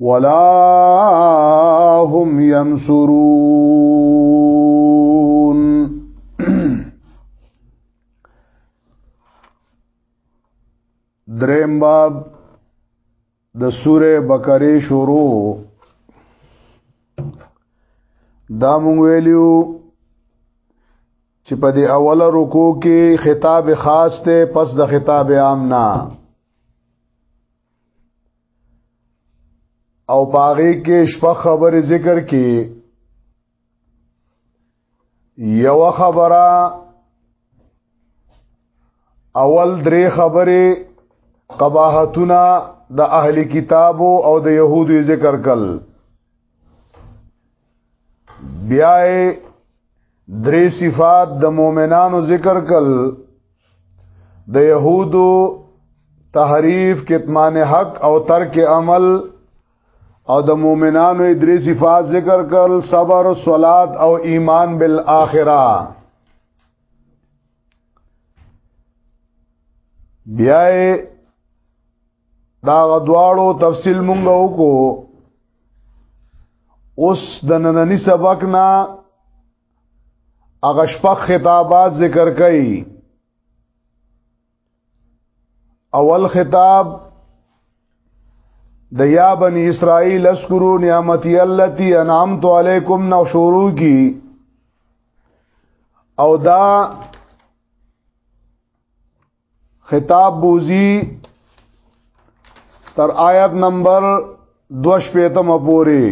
ولا هم ينصرون دریم باب د سوره بقره شروع دا مونږ ویلیو چې په دې اوله رکو کې خطاب خاص ته پس د خطاب عام نه او پاغي کې شپه خبره ذکر کې یو خبره اول درې خبره قباحتونه د اهلی کتابو او د يهودو ذکر کړل بیا درې صفات د مؤمنانو ذکر کل د يهودو تحریف کتمان حق او ترک عمل او د مؤمنانو درې صفات ذکر کل صبر صلات او ایمان بالآخره بیا دا غدواړو تفصیل مونږ وکړو اوس د نننی سبق نه هغه شپږ خطابات ذکر کړي اول خطاب د یا بنی اسرائیل اسکرو نعمتي التي انعمت علیکم نو شروع کی او دا خطاب بوزي تر آیت نمبر دوش پیتم پوری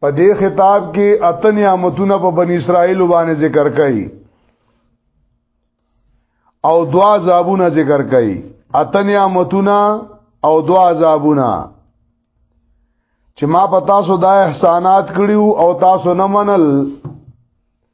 په دې خطاب کې اته نعمتونه په بنی اسرائیل باندې ذکر کړي او دوا عذابونه ذکر کړي اته نعمتونه او دوا عذابونه چې ما په تاسو دا احسانات کړیو او تاسو نه منل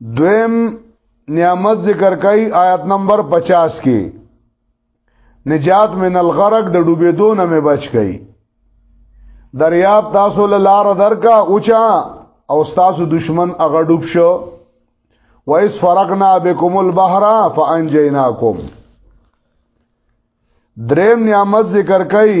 دویم نعمت ذکر کوي آیت نمبر 50 کې نجات من الغرق د ډوبېدو نه مې بچ کړي دریاب تاسو له لار درکا اوچا او تاسو دشمن هغه ډوب شو وَإِذْ فَرَقْنَا بِكُمُ الْبَحْرَ فَأَنْجَيْنَاكُمْ دریم نعمت ذکر کئی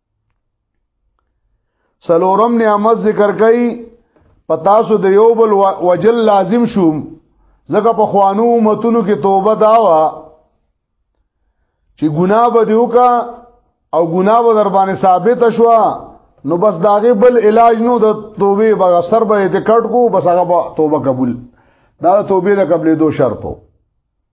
سلورم نعمت ذکر کړي پتاسو د یو بل وجل لازم شوم ځکه په خوانو متونو کې توبه داوا چې ګناه به دیو کا او ګناه به در باندې ثابت شوه نو بس داغه بل علاج نو د توبه بغا سر به اعتقاد کو بس هغه توبه قبول دا توبه د قبلې دو شرطو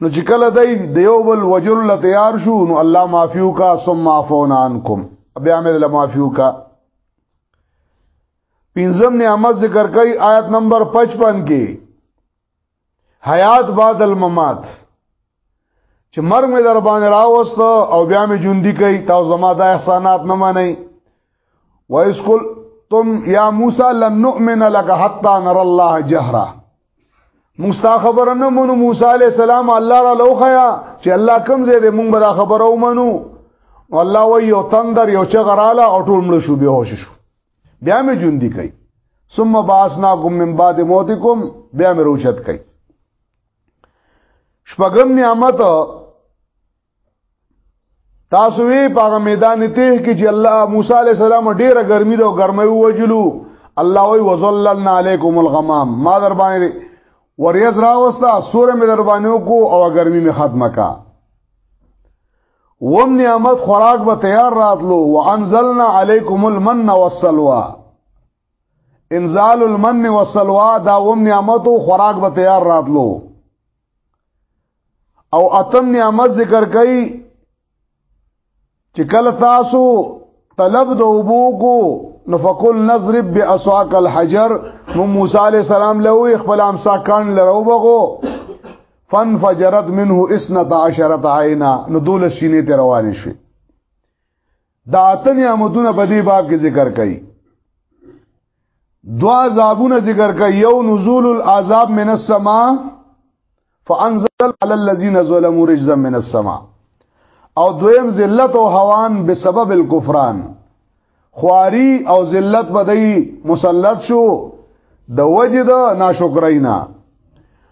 نو چې کله دای د یو بل وجل له تیار شو نو الله معفو کا ثم عفونا عنکم بیا مې له معفو کا پنځم نعمت ذکر کوي آیت نمبر 55 کې حیات بعد الممات چې مرګ مې در باندې راوست او بیا مې ژوندۍ کوي تاسو زما د احسانات نه منئ وایس کول تم یا موسی لن نؤمن لك حتى نرى الله جهرا مستا خبر نه مونږ موسی علی السلام الله را لوخیا چې الله کوم زه دې مونږ به دا خبر او منو الله و یو تندر یو چغراله او ټول مړ شو به هوش شو بیا مې جون دی کوي ثم باسناکم من بعد موتکم بیا مې روچت کوي شپږم نعمت تاسو وی په میدان ته کې چې الله موسی علی السلام ډیره ګرمي دا ګرمي وجلو الله وی وظللنا علیکم الغمام ما در باندې وریز راوستا سوره می در باندې کو او ګرمي می ختمه کا وم نعمت خوراک به تیار راتلو وانزلنا علیکم المن والسلوى انزال المن والسلوى دا وم نعمت خوراک به تیار راتلو او اتم نعمت ذکر کوي چې کله تاسو طلب د اوبو کو نفقل نضرب باسواق الحجر مو موسی عليه السلام له خپل امسا کان لرو بغو فانفجرت منه 12 عینا نو دول شینې ته روان شي دا اته نعمتونه په دې باب کې ذکر کړي دوا عذابونه ذکر کړي یو نزول العذاب من السما فانزل على الذين ظلموا رجزا من السما او دویم ذلت او هوان بسبب الكفران خواري او ذلت بدای مسلط شو د وجد ناشکرینا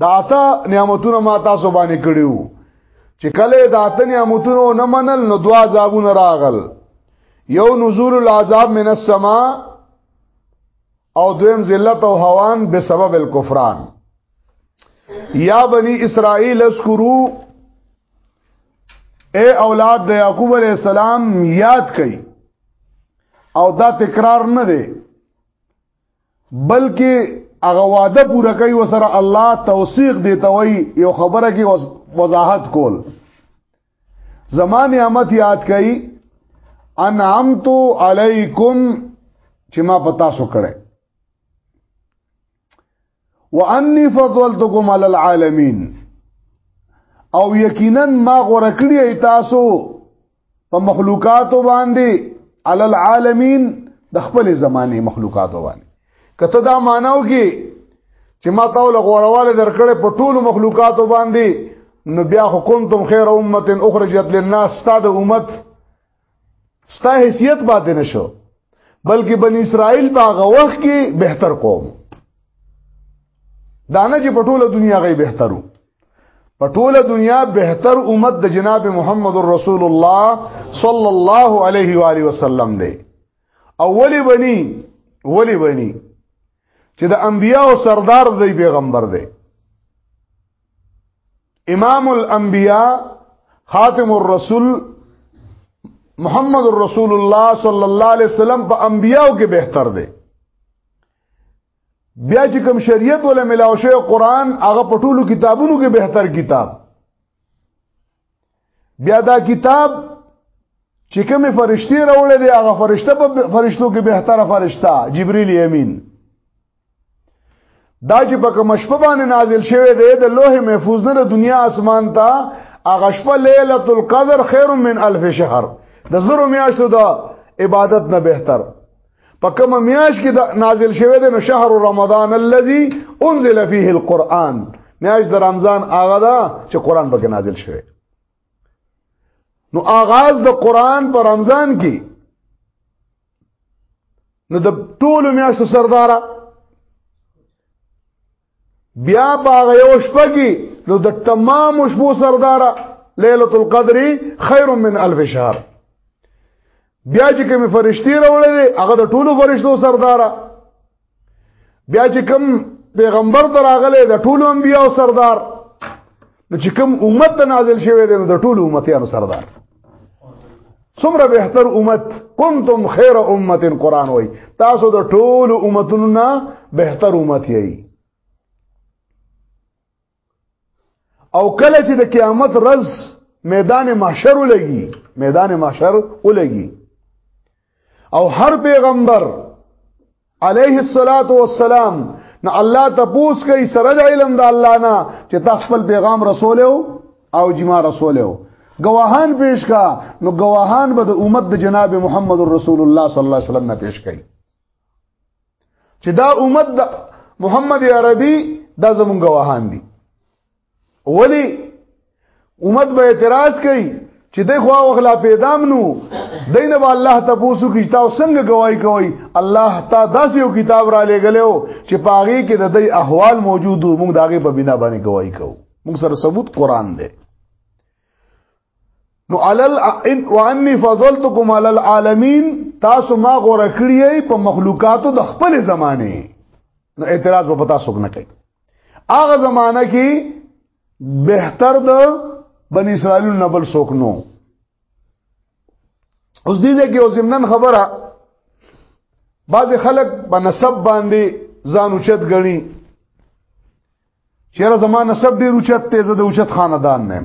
دا اته نعمتونه ما تاسو باندې کړیو چې کله دا اته نعمتونه نه منل نو دوا عذابونه راغل یو نزول العذاب من السما او دویم ذلت او هوان به سبب الكفران یا بنی اسرائیل اسکرو اے اولاد د یعقوب علی السلام یاد کړئ او دا تکرار نه دی بلکې هغه وعده پوره کوي وسره الله توثیق دی توي یو خبره کې وضاحت کول زمان نعمت یاد کړي انعمت علیکم چې ما پتا سو کړه وانی فضلتکم علی العالمین او یقینا ما غوړه کړی تاسو په مخلوقات باندې علی العالمین د خپل زمانه مخلوقات باندې کته دا ماناو کې چې ما تاول غورواله درکړې په ټولو مخلوقات باندې نو بیا خو کنتم خیر امه اخرجت للناس ستاد امت ستا حیثیت باندې نشو بلکې بن اسرائیل باغه وخت کې بهتر قوم دانه چې په ټوله دنیا غي بهترو په ټوله دنیا بهتر امت د جناب محمد رسول الله صلی الله علیه و علیه وسلم دی اولی بنی ولی بنی چې د انبیاء او سردار دی پیغمبر دی امام الانبیاء خاتم الرسول محمد رسول الله صلی الله علیه وسلم په انبیاء کې بهتر دی بیا چې کوم شریعت ولا ملاو شوی قران هغه په ټولو کتابونو کې بهتر کتاب بیا دا کتاب چې کومه فرشتي راولې دی هغه فرشته په فرشتو کې بهتره فرشته جبرئیل امین دا چې په کوم شپه باندې نازل شوی دی د لوح محفوظ نه د دنیا اسمان ته هغه شپه ليله القدر خير من الف شهر د زرو میاشتو د عبادت نه بهتر په کوم میاش کې نازل شوه د شهر رمضان الذي انزل فيه القرآن میاش د رمضان هغه دا چې قرآن پکې نازل شوه نو آغاز د قرآن په رمضان کې نو د ټولو میاشتو سردارا بیا باغ یو شپه کې نو د تمام شپو سردارا ليله القدر خير من الف شهر بیا چې کوم فرشتي راولې هغه د ټولو فرشتو سردارا بیا چې کوم پیغمبر تر هغه د ټولو انبیو سردار نو چې کوم امت ته نازل شوی دی نو د ټولو امتیانو سردار څومره بهتر امت کنتم خیر امه قران وای تاسو د ټولو امتونو نه بهتر امت یی او کله چې د قیامت ورځ میدان محشر ولګي میدان محشر ولګي او هر پیغمبر علیه الصلاۃ والسلام نه الله تپوس کوي سره د علم د الله نه چې تخفل پیغام رسول او جما رسول او گواهان پیش کا نو گواهان به د امت د جناب محمد رسول الله صلی الله علیه وسلم نه پیش کړي چې دا امت د محمد عربي دا زمون گواهان دي ولی امت به اعتراض کوي چې د خوا وغلا پیدا منو دین به الله ته پوسو کې تاسو څنګه گواہی کوي الله تا داسې یو کتاب را لګلو چې پاغي کې د دې احوال موجودو موږ داګه په بنا باندې گواہی کوو موږ سره ثبوت قران دی نو علل ان واني فضلتكم على العالمين تاسو ما غوړه کړی په مخلوقاتو د خپل زمانه نو اعتراض په تاسو نه کوي هغه زمانہ کې بهتر د بنی اسرائیل نه بل څوک نو اوس دې کې او زمنن خبره بعض خلک په نسب باندې ځان اوچت غني چیرې زما نسب ډیر اوچت ته زه د اوچت خاندان نه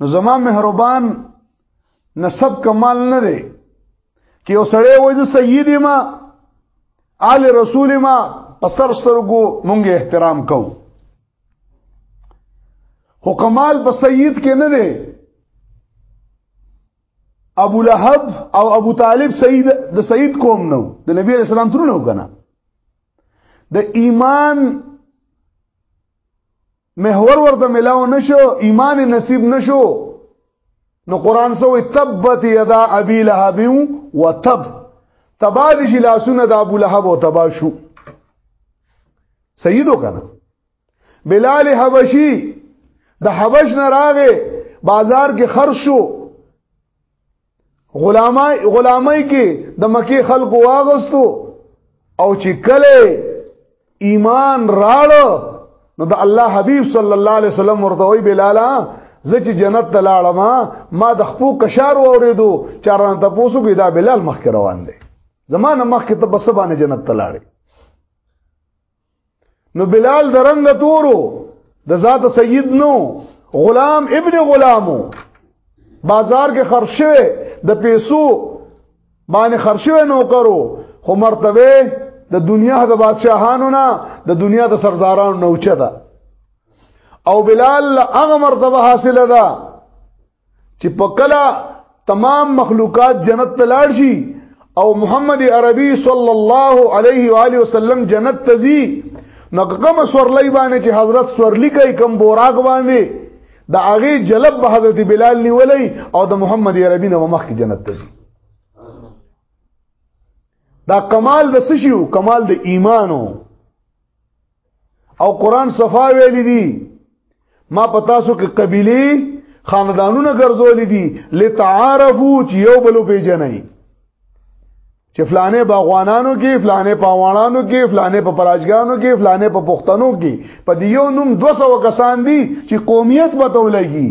نو زما مهربان نسب کمال نه دی کې اوسړې وای زه سید ما آل رسول ما پستر سترګو مونږه احترام کو خو کمال په سید کې نه دی ابو لهب او ابو طالب سید د سید قوم نو د نبی علیہ السلام تر نو کنه د ایمان محور ورته ملاو نشو ایمان نصیب نشو نو قران سوې تبت یدا ابي لهب وتب تباد شي لاسونه د ابو لهب او تبا شو سیدو کنه بلال حبشي د حبش نه راغې بازار کې خرج شو غلامای غلامای کې د مکی خلکو واغستو او چې کله ایمان راړ نو د الله حبیب صلی الله علیه وسلم ورته وی بلالا زه چې جنت ته لاړم ما د خپو کشار اوریدو چاران ته پوسو کې دا بلال مخ روان دی زمانه مخ کې ته بس باندې جنت ته لاړې نو بلال درنګ تورو د ذات سید نو غلام ابن غلامو بازار کې خرشه د پیسو باندې خرشه نو کرو خو مرتبه د دنیا د بادشاهانو نه د دنیا د سردارانو نه اوچه ده او بلال هغه مرتبه حاصله ده چې په کله تمام مخلوقات جنت ته لاړ شي او محمد عربي صلی الله علیه و علیه وسلم جنت ته ځي نو کوم سورلې باندې چې حضرت سورلې کوي کوم بوراق باندې د هغه جلب به حضرت بلال نیولې او د محمد عربي نو مخ کې جنت ته ځي دا کمال د سشیو کمال د ایمانو او قران صفا ویل دي ما پتا سو کې قبيله خاندانونه ګرځول دي لتعارفو چې یو بل پیژنې چې فلانه باغوانانو کې فلانه پاوانانو کې فلانه په پراجګانو کې فلانه په پښتنو کې په دیو نوم 200 کسان دي چې قومیت به تولګي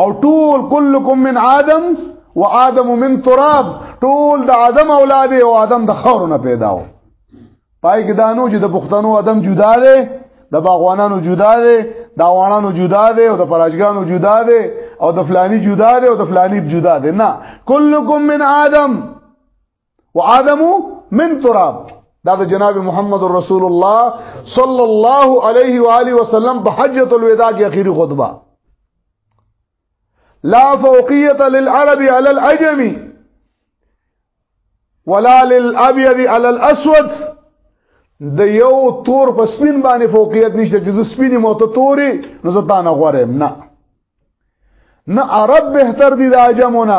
او ټول کلکم من آدم و آدم من تراب ټول د آدم اولاد او آدم د خور نه پیداو پای کې دانو چې د پښتنو آدم جدا دی د باغوانانو جدا دی د اوانانو جدا دی او د پراجګانو جدا دی او د فلانی جدا دی او د فلانی جدا دی نه کلکم من آدم وآدم من تراب دا د جناب محمد رسول الله صلی الله علیه و آله وسلم په حجۃ الوداع کې اخیری خطبه لا فوقیه للعرب علی العجم ولا للابيض على الاسود د یو تور په سپین باندې فوقیت نشته چې سپین مو ته توري نو زه تا نه غوړم نه نه عرب بهتر دي د عجمونه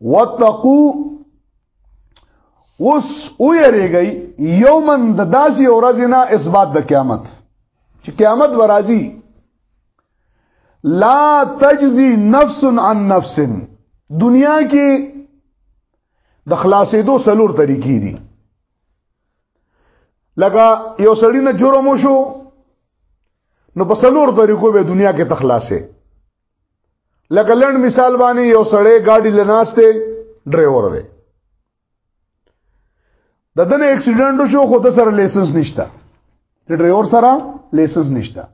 وتقو اوس او یریږي یومن د داسي اورځینا اثبات د قیامت چې قیامت ورازي لا تجزي نفس عن نفس دنیا کې د خلاصېدو سلور طریقې دي لکه یو سړی نه جرم وشو نو په سلور طریقو به دنیا کې تخلاصې لکه لند مثال باندې یو سړی ګاډي لناسته ډرایور دی د دنه اکسیډنټ شو خو د سره لایسنس نشته د ډرایور سره لایسنس نشته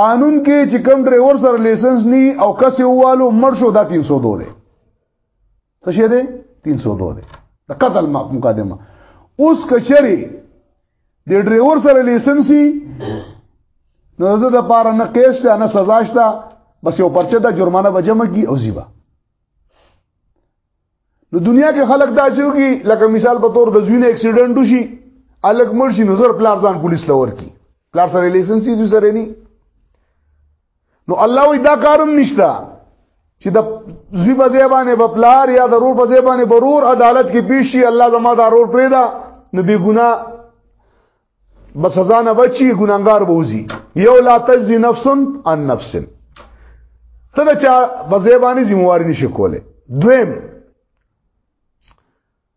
قانون کې چې کوم ډرایور سره لایسنس ني او کس یووالو مړ شو دا 302 دی څه شه دی 302 دی د قتل مقدمه اوس کچري د ډرایور سره لایسنسي نو د لپاره نه کیس ته نه سزا شته بس یو پرچه د جرمانه بجمه کی او زیبا نو دنیا کې خلک دا شو کی لکه مثال په تور د زوینه اکسیډنټ وشي الګ مرشي نظر پلار ځان پولیس لور کی پلار سره لایسنسي دوی سره نه نو الله وی دا کارم نشته چې د زوی په زیبانه په پلار یا د رور په زیبانه برور عدالت کې پیشي الله زما دا رور پرېدا نو بی ګنا بس سزا نه بچي ګناګار بوزي یو لا تجزي نفس عن نفس ته دا چا په زیبانه ذمہواری نشي کوله دویم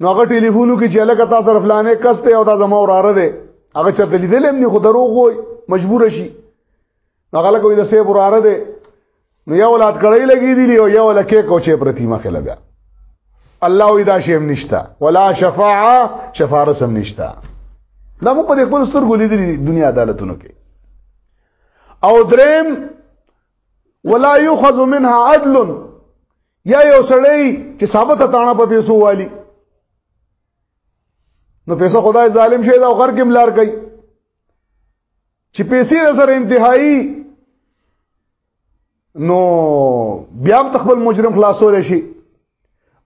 نو هغه ټلیفونو کې چې لکه تاسو طرف لانه کسته او دا زما وراره دی هغه چې لیدل هم نه خو دروغ وای مجبور شي هغه لکه د سیب وراره دی نو یو ولات کړی لګی دی او یو لکه کو چې پرتی مخه لګا الله وی دا شی هم نشتا ولا شفاعه شفاره سم نشتا دا مو په خپل سترګو لیدلی دنیا عدالتونو کې او دریم ولا یؤخذ منها عدل یا یو سړی چې ثابت تاڼه په پیسو والی نو پیسې خدای ظالم شه دا غر کې ملار کوي چې پیسې سره انتهایی نو بیا هم خپل مجرم خلاصول شي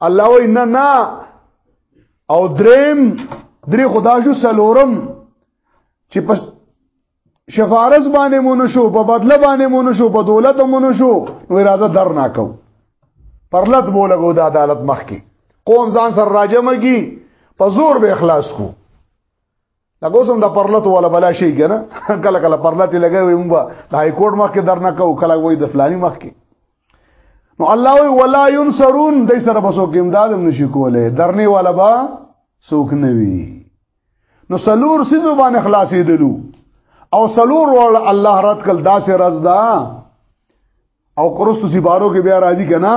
الله وای نه نه او دریم درې خدا شو سلورم چې پس شفارس باندې مونږ شو په بدله باندې مونږ شو په دولت مونږ شو نو اراده در نه کو پرلت بولګو د عدالت مخ کې قوم ځان سره راجمه کی په زور به اخلاص کو لکه اوس هم د پرلت ولا بلا شي کنه کله کله پرلت لګوي موږ د های کورټ مخ کې درنه کو کله وای د فلاني مخ کې نو الله وی ولا ينصرون دای سره بسو کې امداد هم نشي کوله درنه ولا با سوک نوي نو سلور سيزو باندې خلاصې دلو او سلور ول الله رات کل داسې رز دا او قرستو سی بارو کې بیا راځي کنا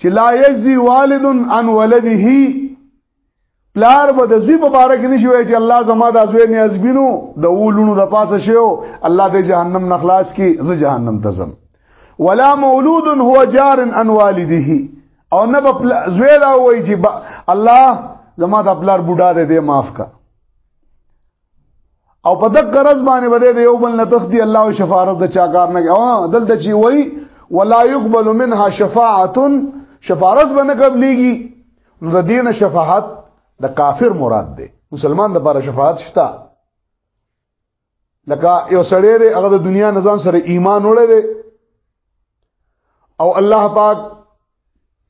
چې لا یجزي والد عن ولده پلار به د زوی په باره کې نشي وای چې الله زما د زوی نه ازبینو د ولونو د پاسه شیو الله د جهنم نخلاص کی زه جهنم ته ځم ولا مولود هو جار ان والده او نه په زوی دا وای چې الله زما د خپل بوډا دې معاف کا او په دغه قرض باندې بده یو بل نه تختی الله او شفاعت د چا کار نه او دلته چې وای ولا يقبل منها شفاعه شفاعت باندې قبليږي نو د دین شفاعت د کافر مراد ده مسلمان د لپاره شفاعت شته لکه یو سړی دی هغه د دنیا نزان سره ایمان وړی دی او الله پاک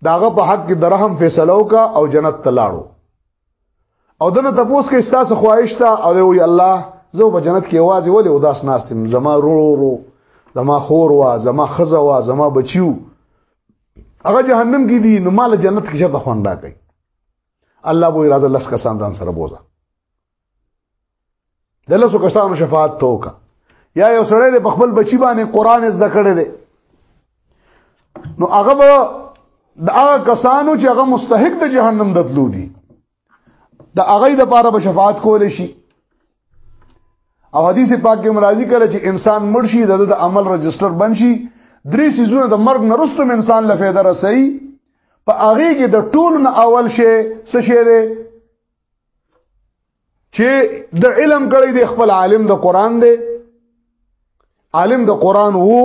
داغه په حق کې درهم فیصله وکا او جنت تلاړو او دنه تپوس کې ستاسو خواهش ته او وی الله زه په جنت کې आवाज ولې وداس ناستم زما رو رو زما خور وا زما خزه وا زما بچیو هغه جهنم کې دي نو مال جنت کې شته خوان راکې الله بو راز لس کسان ځان سره بوزا د لاسو کسانو شفاعت توکا یا یو سړی د خپل بچی باندې قران زده کړی دی نو هغه به د هغه کسانو چې هغه مستحق د جهنم دتلو دي د هغه د پاره به شفاعت کول شي او حدیث پاک کې مرাজি کړه چې انسان مړ شي د د عمل رجستر بن شي درې سيزونه د مرګ نرسته انسان له فایده رسي په هغه کې د ټول نه اول شي څه شي چې د علم کړي د خپل عالم د قران دی عالم د قران وو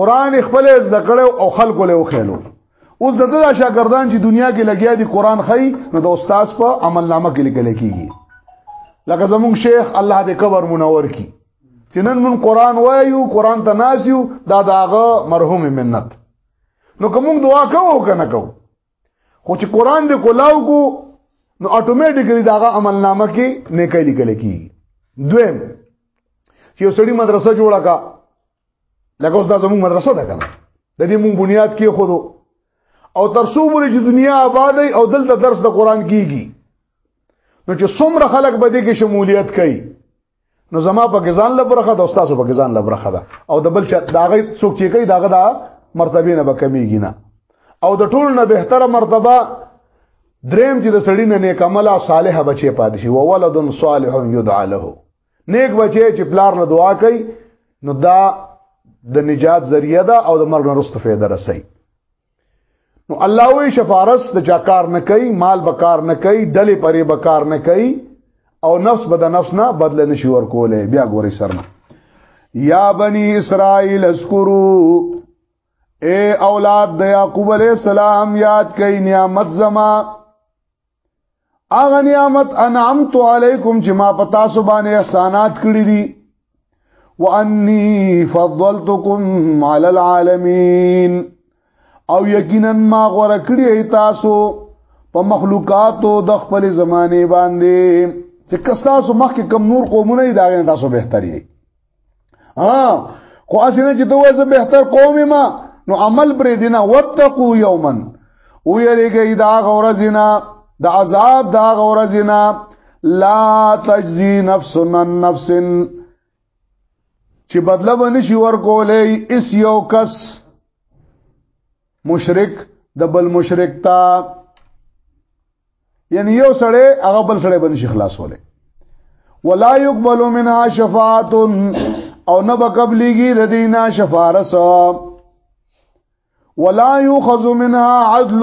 قران خپل زده کړو او خلکو له وخیلو اوس د دغه شاګردان چې دنیا کې لګیا دي قران خي نو د استاد په عمل نامه کې لیکل کیږي لکه زموږ شیخ الله دې قبر منور کی چې نن مون قران وایو قران ته ناسیو دا داغه مرحوم منت نو کوم دعا کوو کنه کوو خو چې قران دې کولاو کو نو اتوماتیکلی داغه عمل نامه کې نیکه لیکل کی دویم چې سړی مدرسه جوړه کا لکه اوس دا زموږ مدرسه ده کنه د دې مونږ بنیاد کې خودو او تر څو پورې چې دنیا آباد او دلته درس د قران کیږي نو چې څومره خلک به دې کې شمولیت کوي نو زما په ګزان لبرخه د استاد په ګزان لبرخه ده او د بل چا داغه څوک چې کوي داغه دا مرتبه نه بکمیږي نه او د ټول نه بهتره مرتبه دریم چې د سړی نه نیک عمل او صالح بچي پاتې شي او ولد صالح يدعى له نیک بچي چې پلار له دعا کوي نو دا د نجات ذریعہ ده او د مرګ نه رسته فائدہ رسي نو الله وی شفارس د چا کار نه کوي مال به کار نه کوي ډلې پرې به کار نه کوي او نفس به د نفس نه بدل نشي ورکولې بیا ګوري سرنه یا بنی اسرائیل اذکرو اے اولاد د یعقوب علیہ السلام یاد کئ نعمت زما اغه نعمت انعمت علیکم چې ما پتا سو باندې احسانات کړی دي وانی فضلتکم علی العالمین او یقینا ما غوړه کړی تاسو په مخلوقاتو د خپل زمانه باندې چې کستاسو مخکې کم نور قومونه دي دا تاسو بهتري دي ها خو اسنه چې دوه زه بهتر قوم ما نو عمل پر دینا وتقو یومن او یریږي دا غورزینا د عذاب دا غورزینا لا تجزی نفس عن نفس چې بدله ونشي ورکولې اس یو کس مشرک د بل مشرک تا یعنی یو سړی هغه بل سړی باندې شي خلاصوله ولا يقبل منها شفاعت او نه بقبليږي د دینه شفارس ولا يؤخذ منها عدل